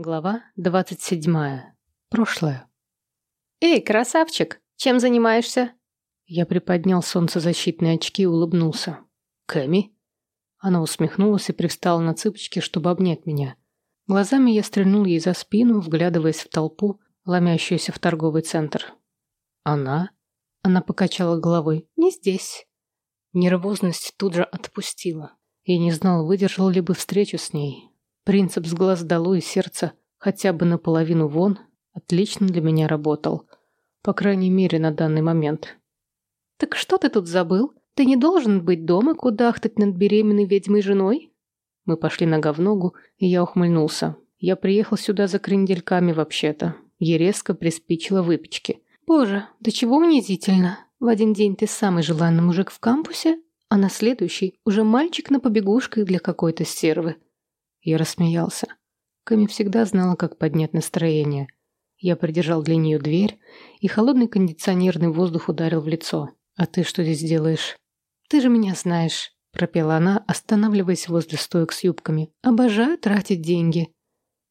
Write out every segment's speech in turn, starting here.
Глава двадцать седьмая. Прошлое. «Эй, красавчик, чем занимаешься?» Я приподнял солнцезащитные очки и улыбнулся. «Кэми?» Она усмехнулась и привстала на цыпочки, чтобы обнять меня. Глазами я стрельнул ей за спину, вглядываясь в толпу, ломящуюся в торговый центр. «Она?» Она покачала головой. «Не здесь». Нервозность тут же отпустила. Я не знал, выдержал ли бы встречу с ней, Принцип с глаз долой и сердца хотя бы наполовину вон отлично для меня работал. По крайней мере, на данный момент. «Так что ты тут забыл? Ты не должен быть дома кудахтать над беременной ведьмой женой?» Мы пошли нога в ногу, и я ухмыльнулся. Я приехал сюда за крендельками вообще-то. Ей резко приспичило выпечки. «Боже, да чего унизительно. В один день ты самый желанный мужик в кампусе, а на следующий уже мальчик на побегушках для какой-то стервы. Я рассмеялся. Кэми всегда знала, как поднять настроение. Я придержал для нее дверь, и холодный кондиционерный воздух ударил в лицо. «А ты что здесь делаешь?» «Ты же меня знаешь», — пропела она, останавливаясь возле стоек с юбками. «Обожаю тратить деньги».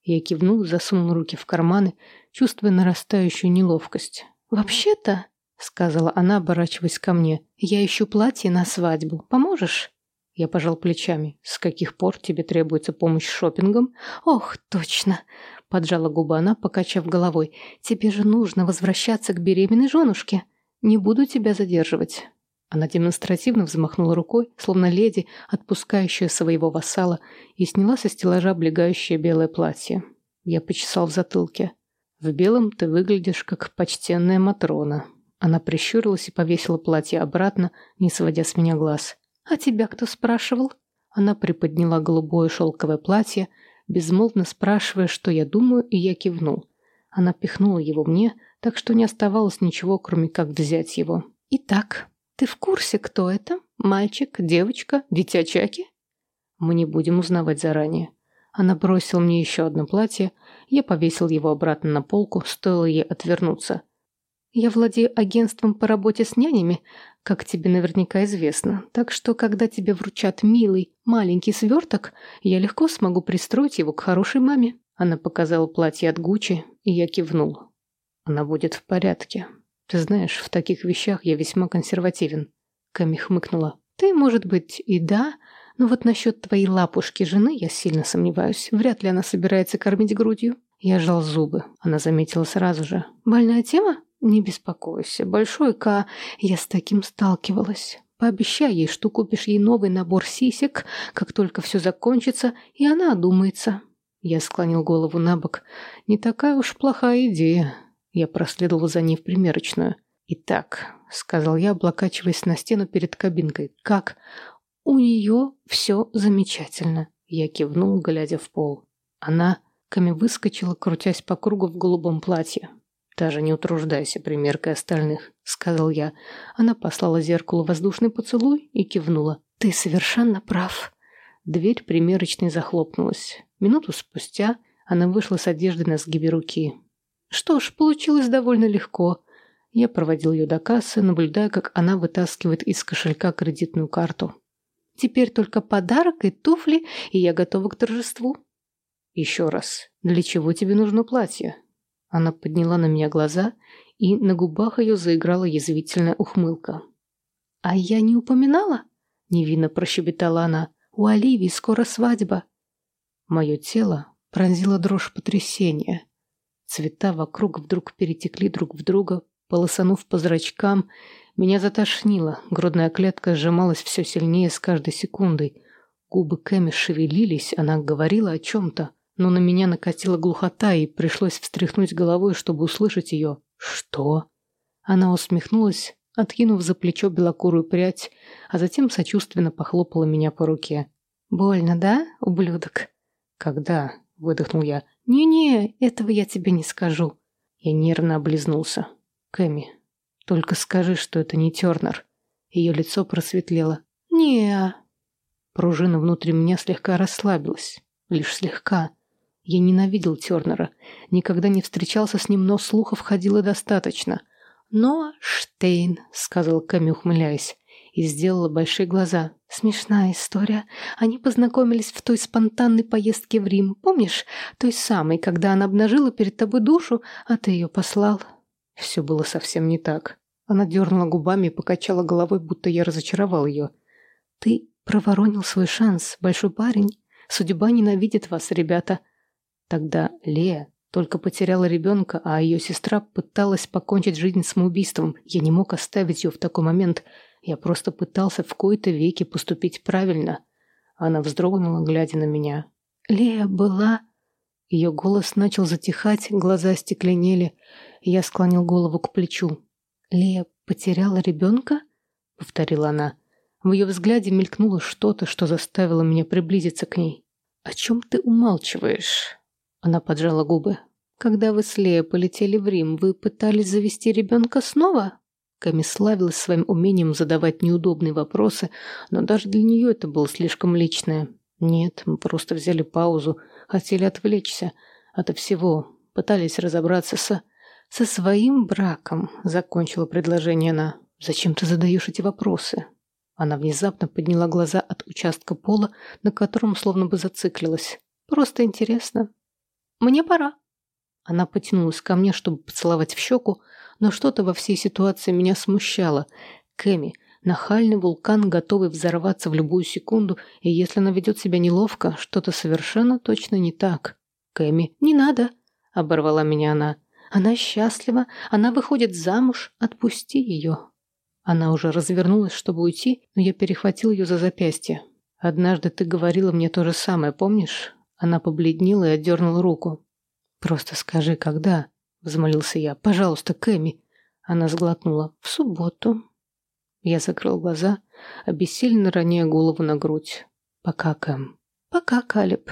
Я кивнул, засунул руки в карманы, чувствуя нарастающую неловкость. «Вообще-то», — сказала она, оборачиваясь ко мне, — «я ищу платье на свадьбу. Поможешь?» Я пожал плечами. С каких пор тебе требуется помощь с шопингом? Ох, точно. Поджала губа она, покачав головой. Тебе же нужно возвращаться к беременной женушке. Не буду тебя задерживать. Она демонстративно взмахнула рукой, словно леди, отпускающая своего вассала, и сняла со стеллажа облегающее белое платье. Я почесал в затылке. В белом ты выглядишь как почтенная Матрона. Она прищурилась и повесила платье обратно, не сводя с меня глаз. «А тебя кто спрашивал?» Она приподняла голубое шелковое платье, безмолвно спрашивая, что я думаю, и я кивнул. Она пихнула его мне, так что не оставалось ничего, кроме как взять его. «Итак, ты в курсе, кто это? Мальчик, девочка, дитя Чаки?» «Мы не будем узнавать заранее». Она бросила мне еще одно платье, я повесил его обратно на полку, стоило ей отвернуться. «Я владею агентством по работе с нянями, как тебе наверняка известно. Так что, когда тебе вручат милый маленький сверток, я легко смогу пристроить его к хорошей маме». Она показала платье от Гуччи, и я кивнул. Она будет в порядке. Ты знаешь, в таких вещах я весьма консервативен. Ками хмыкнула. Ты, может быть, и да, но вот насчет твоей лапушки жены я сильно сомневаюсь. Вряд ли она собирается кормить грудью. Я жал зубы. Она заметила сразу же. Больная тема? «Не беспокойся, Большой К, я с таким сталкивалась. Пообещай ей, что купишь ей новый набор сисек, как только все закончится, и она одумается». Я склонил голову на бок. «Не такая уж плохая идея». Я проследовал за ней в примерочную. «Итак», — сказал я, облокачиваясь на стену перед кабинкой, — «как?» «У нее все замечательно», — я кивнул, глядя в пол. Она, Ками выскочила, крутясь по кругу в голубом платье. «Даже не утруждайся примеркой остальных», — сказал я. Она послала зеркалу воздушный поцелуй и кивнула. «Ты совершенно прав». Дверь примерочной захлопнулась. Минуту спустя она вышла с одеждой на сгибе руки. Что ж, получилось довольно легко. Я проводил ее до кассы, наблюдая, как она вытаскивает из кошелька кредитную карту. «Теперь только подарок и туфли, и я готова к торжеству». «Еще раз, для чего тебе нужно платье?» Она подняла на меня глаза, и на губах ее заиграла язвительная ухмылка. «А я не упоминала?» — невинно прощебетала она. «У Оливии скоро свадьба». Мое тело пронзило дрожь потрясения. Цвета вокруг вдруг перетекли друг в друга, полосанув по зрачкам. Меня затошнило, грудная клетка сжималась все сильнее с каждой секундой. Губы Кэми шевелились, она говорила о чем-то но на меня накатила глухота, и пришлось встряхнуть головой, чтобы услышать ее. «Что?» Она усмехнулась, откинув за плечо белокурую прядь, а затем сочувственно похлопала меня по руке. «Больно, да, ублюдок?» «Когда?» — выдохнул я. «Не-не, этого я тебе не скажу». Я нервно облизнулся. «Кэми, только скажи, что это не Тернер». Ее лицо просветлело. не Пружина внутри меня слегка расслабилась. Лишь слегка. Я ненавидел Тернера, никогда не встречался с ним, но слухов ходило достаточно. «Но Штейн», — сказал Ками, ухмыляясь, и сделала большие глаза. Смешная история. Они познакомились в той спонтанной поездке в Рим. Помнишь? Той самой, когда она обнажила перед тобой душу, а ты ее послал. Все было совсем не так. Она дернула губами и покачала головой, будто я разочаровал ее. Ты проворонил свой шанс, большой парень. Судьба ненавидит вас, ребята. Тогда Лея только потеряла ребенка, а ее сестра пыталась покончить жизнь самоубийством. Я не мог оставить ее в такой момент. Я просто пытался в кои-то веки поступить правильно. Она вздрогнула, глядя на меня. Лея была... Ее голос начал затихать, глаза стекленели. Я склонил голову к плечу. «Лея потеряла ребенка?» — повторила она. В ее взгляде мелькнуло что-то, что заставило меня приблизиться к ней. «О чем ты умалчиваешь?» Она поджала губы. «Когда вы с Леей полетели в Рим, вы пытались завести ребенка снова?» Ками славилась своим умением задавать неудобные вопросы, но даже для нее это было слишком личное. Нет, мы просто взяли паузу, хотели отвлечься от всего, пытались разобраться со... со своим браком, закончила предложение она. «Зачем ты задаешь эти вопросы?» Она внезапно подняла глаза от участка пола, на котором словно бы зациклилась. «Просто интересно». «Мне пора». Она потянулась ко мне, чтобы поцеловать в щеку, но что-то во всей ситуации меня смущало. Кэми, нахальный вулкан, готовый взорваться в любую секунду, и если она ведет себя неловко, что-то совершенно точно не так. Кэми, не надо, оборвала меня она. Она счастлива, она выходит замуж, отпусти ее. Она уже развернулась, чтобы уйти, но я перехватил ее за запястье. Однажды ты говорила мне то же самое, помнишь? Она побледнела и отдернула руку. Просто скажи, когда? Взмолился я. «Пожалуйста, Кэми!» Она сглотнула. «В субботу». Я закрыл глаза, обессиленно роняя голову на грудь. «Пока, Кэм». «Пока, Калеб».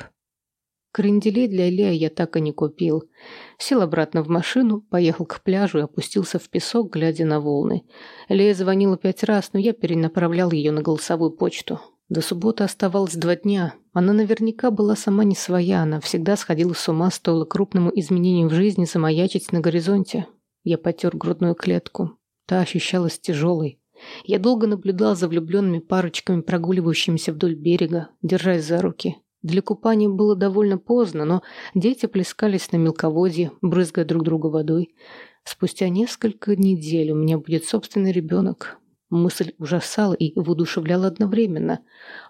Кренделей для Лея я так и не купил. Сел обратно в машину, поехал к пляжу и опустился в песок, глядя на волны. Лея звонила пять раз, но я перенаправлял ее на голосовую почту. До субботы оставалось два дня. Она наверняка была сама не своя, она всегда сходила с ума, стоило крупному изменению в жизни замаячить на горизонте. Я потер грудную клетку. Та ощущалась тяжелой. Я долго наблюдал за влюбленными парочками, прогуливающимися вдоль берега, держась за руки. Для купания было довольно поздно, но дети плескались на мелководье, брызгая друг друга водой. Спустя несколько недель у меня будет собственный ребенок. Мысль ужасала и воодушевляла одновременно.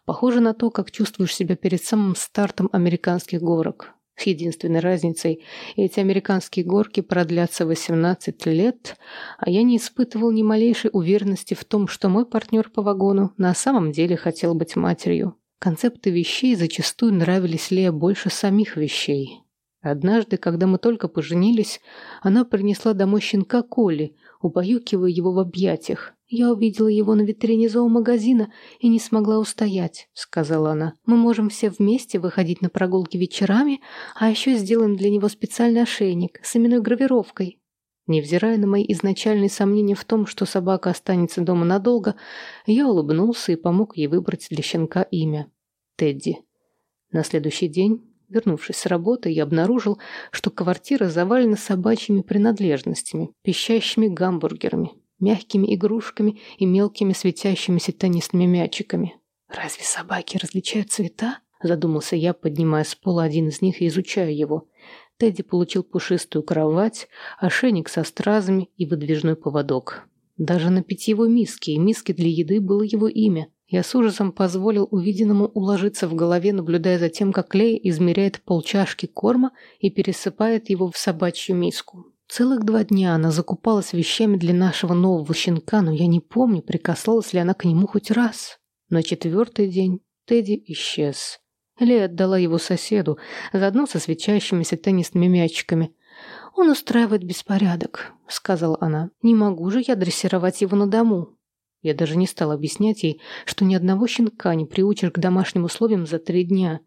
Похоже на то, как чувствуешь себя перед самым стартом американских горок. С единственной разницей, эти американские горки продлятся 18 лет, а я не испытывал ни малейшей уверенности в том, что мой партнер по вагону на самом деле хотел быть матерью. Концепты вещей зачастую нравились Лея больше самих вещей. Однажды, когда мы только поженились, она принесла домой щенка Коли, убаюкивая его в объятиях. «Я увидела его на витрине зоомагазина и не смогла устоять», — сказала она. «Мы можем все вместе выходить на прогулки вечерами, а еще сделаем для него специальный ошейник с именной гравировкой». Невзирая на мои изначальные сомнения в том, что собака останется дома надолго, я улыбнулся и помог ей выбрать для щенка имя — Тедди. На следующий день Вернувшись с работы, я обнаружил, что квартира завалена собачьими принадлежностями, пищащими гамбургерами, мягкими игрушками и мелкими светящимися теннисными мячиками. «Разве собаки различают цвета?» – задумался я, поднимая с пола один из них и изучая его. Тедди получил пушистую кровать, ошейник со стразами и выдвижной поводок. Даже на питьевой миске и миске для еды было его имя. Я с ужасом позволил увиденному уложиться в голове, наблюдая за тем, как Лея измеряет полчашки корма и пересыпает его в собачью миску. Целых два дня она закупалась вещами для нашего нового щенка, но я не помню, прикасалась ли она к нему хоть раз. На четвертый день Тедди исчез. Лея отдала его соседу, заодно со свечающимися теннисными мячиками. «Он устраивает беспорядок», — сказала она. «Не могу же я дрессировать его на дому». Я даже не стал объяснять ей, что ни одного щенка не приучишь к домашним условиям за три дня.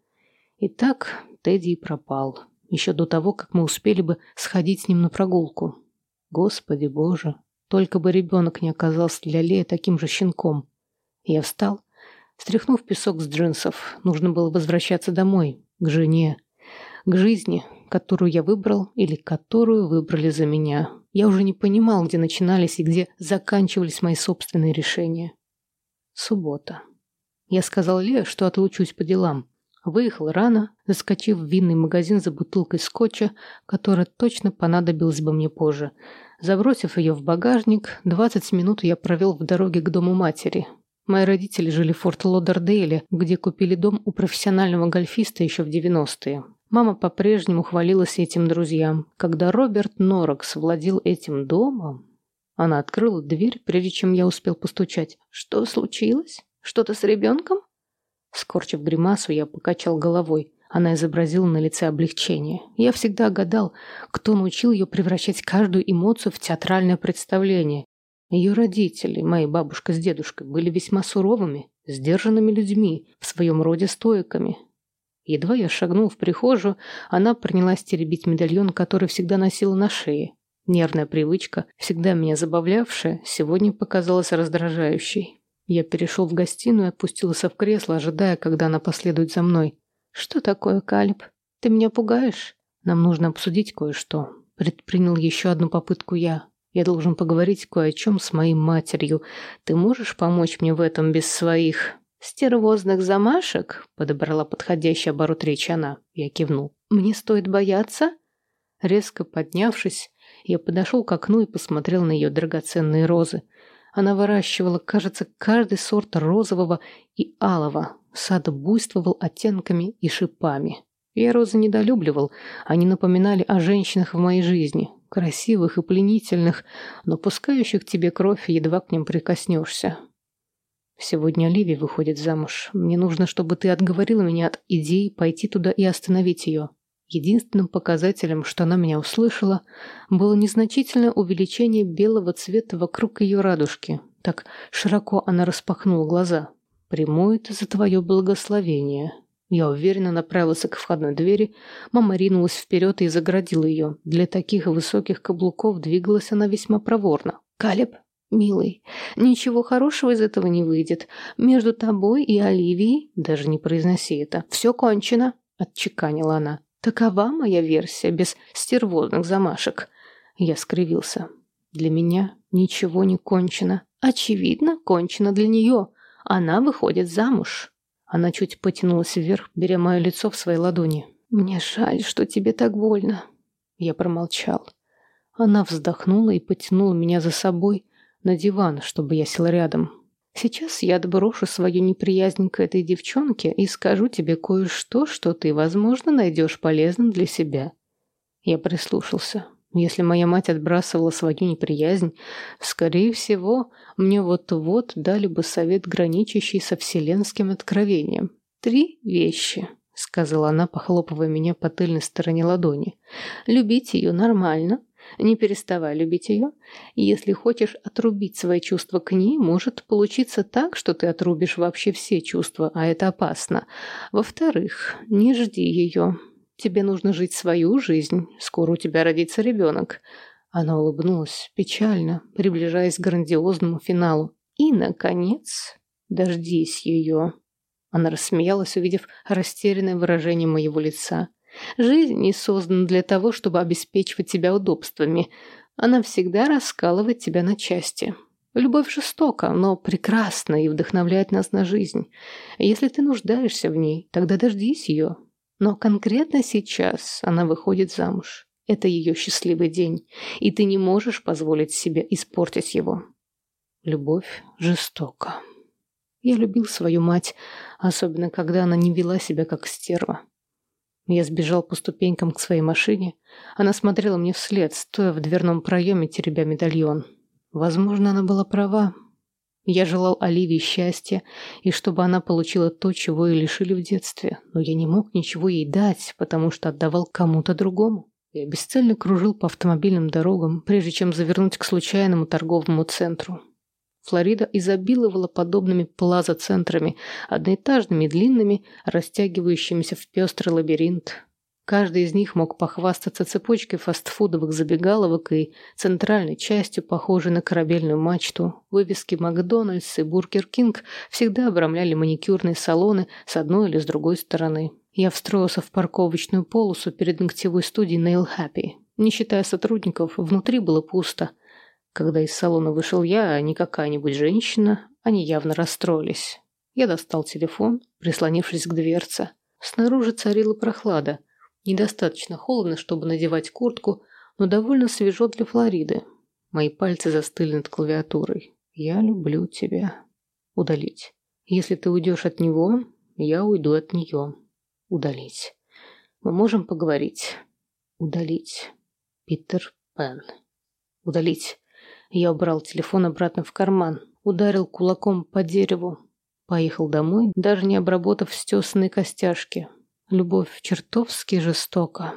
И так Тедди и пропал. Еще до того, как мы успели бы сходить с ним на прогулку. Господи боже, только бы ребенок не оказался для Лея таким же щенком. Я встал, стряхнув песок с джинсов. Нужно было возвращаться домой, к жене, к жизни, которую я выбрал или которую выбрали за меня. Я уже не понимал, где начинались и где заканчивались мои собственные решения. Суббота. Я сказал Ле, что отлучусь по делам. Выехал рано, заскочив в винный магазин за бутылкой скотча, которая точно понадобилась бы мне позже. Забросив ее в багажник, 20 минут я провел в дороге к дому матери. Мои родители жили в Форт Лодердейле, где купили дом у профессионального гольфиста еще в 90-е. Мама по-прежнему хвалилась этим друзьям. Когда Роберт Норокс владел этим домом... Она открыла дверь, прежде чем я успел постучать. «Что случилось? Что-то с ребенком?» Скорчив гримасу, я покачал головой. Она изобразила на лице облегчение. Я всегда гадал, кто научил ее превращать каждую эмоцию в театральное представление. Ее родители, мои бабушка с дедушкой, были весьма суровыми, сдержанными людьми, в своем роде стоиками. Едва я шагнул в прихожую, она принялась теребить медальон, который всегда носила на шее. Нервная привычка, всегда меня забавлявшая, сегодня показалась раздражающей. Я перешел в гостиную и опустился в кресло, ожидая, когда она последует за мной. «Что такое, Калиб? Ты меня пугаешь? Нам нужно обсудить кое-что». Предпринял еще одну попытку я. Я должен поговорить кое о чем с моей матерью. Ты можешь помочь мне в этом без своих стервозных замашек?» Подобрала подходящий оборот речи она. Я кивнул. «Мне стоит бояться?» Резко поднявшись, я подошел к окну и посмотрел на ее драгоценные розы. Она выращивала, кажется, каждый сорт розового и алого. Сад буйствовал оттенками и шипами. Я розы недолюбливал. Они напоминали о женщинах в моей жизни. Красивых и пленительных, но пускающих тебе кровь, едва к ним прикоснешься. Сегодня Ливи выходит замуж. Мне нужно, чтобы ты отговорила меня от идеи пойти туда и остановить ее. Единственным показателем, что она меня услышала, было незначительное увеличение белого цвета вокруг ее радужки. Так широко она распахнула глаза. «Приму это за твое благословение». Я уверенно направился к входной двери. Мама ринулась вперед и заградила ее. Для таких высоких каблуков двигалась она весьма проворно. «Калеб, милый, ничего хорошего из этого не выйдет. Между тобой и Оливией, даже не произноси это, все кончено», — отчеканила она. Такова моя версия, без стервозных замашек. Я скривился. Для меня ничего не кончено. Очевидно, кончено для нее. Она выходит замуж. Она чуть потянулась вверх, беря мое лицо в свои ладони. «Мне жаль, что тебе так больно». Я промолчал. Она вздохнула и потянула меня за собой на диван, чтобы я сел рядом. Сейчас я отброшу свою неприязнь к этой девчонке и скажу тебе кое-что, что ты, возможно, найдешь полезным для себя. Я прислушался. Если моя мать отбрасывала свою неприязнь, скорее всего, мне вот-вот дали бы совет, граничащий со вселенским откровением. «Три вещи», — сказала она, похлопывая меня по тыльной стороне ладони. «Любить ее нормально, не переставай любить ее. Если хочешь отрубить свои чувства к ней, может получиться так, что ты отрубишь вообще все чувства, а это опасно. Во-вторых, не жди ее. Тебе нужно жить свою жизнь. Скоро у тебя родится ребенок. Она улыбнулась печально, приближаясь к грандиозному финалу. И, наконец, дождись ее. Она рассмеялась, увидев растерянное выражение моего лица. Жизнь не создана для того, чтобы обеспечивать тебя удобствами. Она всегда раскалывает тебя на части. Любовь жестока, но прекрасна и вдохновляет нас на жизнь. Если ты нуждаешься в ней, тогда дождись ее. Но конкретно сейчас она выходит замуж. Это ее счастливый день, и ты не можешь позволить себе испортить его. Любовь жестока. Я любил свою мать, особенно когда она не вела себя как стерва. Я сбежал по ступенькам к своей машине. Она смотрела мне вслед, стоя в дверном проеме, теребя медальон. Возможно, она была права. Я желал Оливии счастья, и чтобы она получила то, чего ее лишили в детстве. Но я не мог ничего ей дать, потому что отдавал кому-то другому. Я бесцельно кружил по автомобильным дорогам, прежде чем завернуть к случайному торговому центру. Флорида изобиловала подобными плаза-центрами, одноэтажными длинными, растягивающимися в пестрый лабиринт. Каждый из них мог похвастаться цепочкой фастфудовых забегаловок и центральной частью, похожей на корабельную мачту. Вывески «Макдональдс» и «Бургер Кинг» всегда обрамляли маникюрные салоны с одной или с другой стороны. Я встроился в парковочную полосу перед ногтевой студией Nail Happy. Не считая сотрудников, внутри было пусто. Когда из салона вышел я, а не какая-нибудь женщина, они явно расстроились. Я достал телефон, прислонившись к дверце. Снаружи царила прохлада. Недостаточно холодно, чтобы надевать куртку, но довольно свежо для Флориды. Мои пальцы застыли над клавиатурой. «Я люблю тебя». Удалить. Если ты уйдешь от него, я уйду от нее. Удалить. Мы можем поговорить. Удалить. Питер Пен. Удалить. Я убрал телефон обратно в карман, ударил кулаком по дереву, поехал домой, даже не обработав стесанные костяшки. Любовь чертовски жестока.